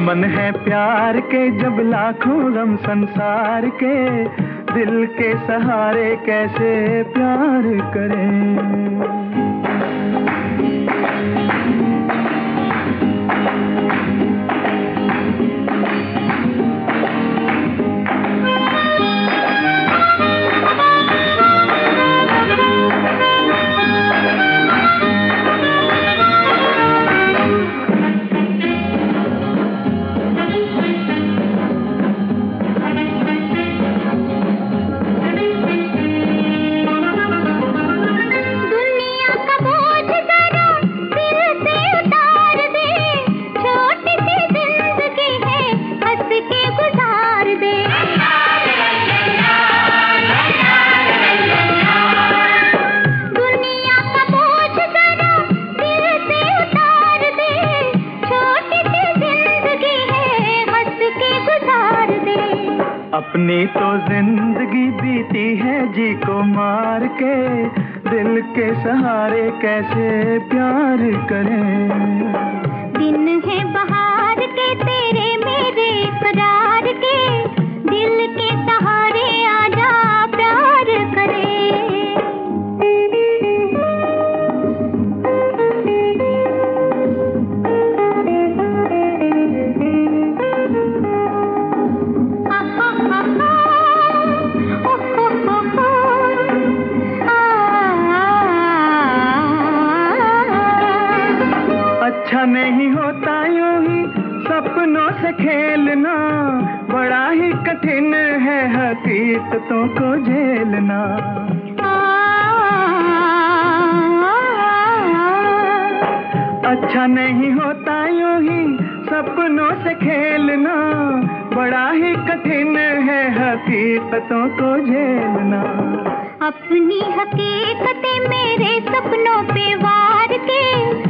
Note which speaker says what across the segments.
Speaker 1: दुश्मन है प्यार के, जब लाखों गम संसार के, दिल के सहारे कैसे प्यार करें? अपनी तो ज़िंदगी बीती है जी को मार के। दिल के सहारे कैसे प्यार करें? नहीं होता यूँ ही सपनों से खेलना। बड़ा ही कठिन है हकीकतों को झेलना। अच्छा नहीं होता यूँ ही सपनों से खेलना। बड़ा ही कठिन है हकीकतों को झेलना।
Speaker 2: अपनी हकीकतें मेरे सपनों पे वार के।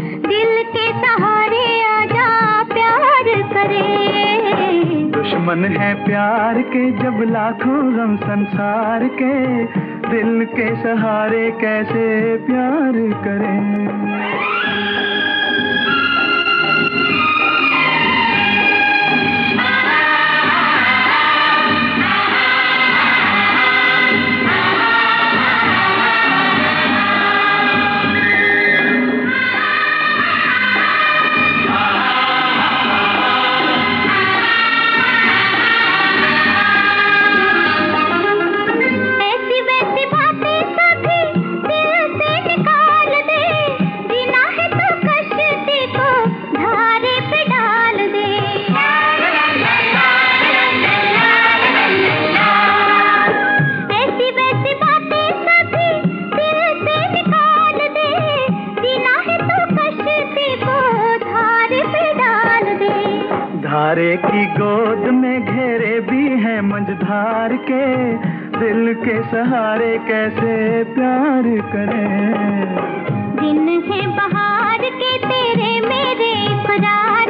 Speaker 1: दुश्मन है प्यार के, जब लाखों गम संसार के। दिल के सहारे कैसे प्यार करें? धारे की गोद में घेरे भी हैं मंझधार के। दिल के सहारे कैसे प्यार करें।
Speaker 2: दिन है बहार के तेरे मेरे फरार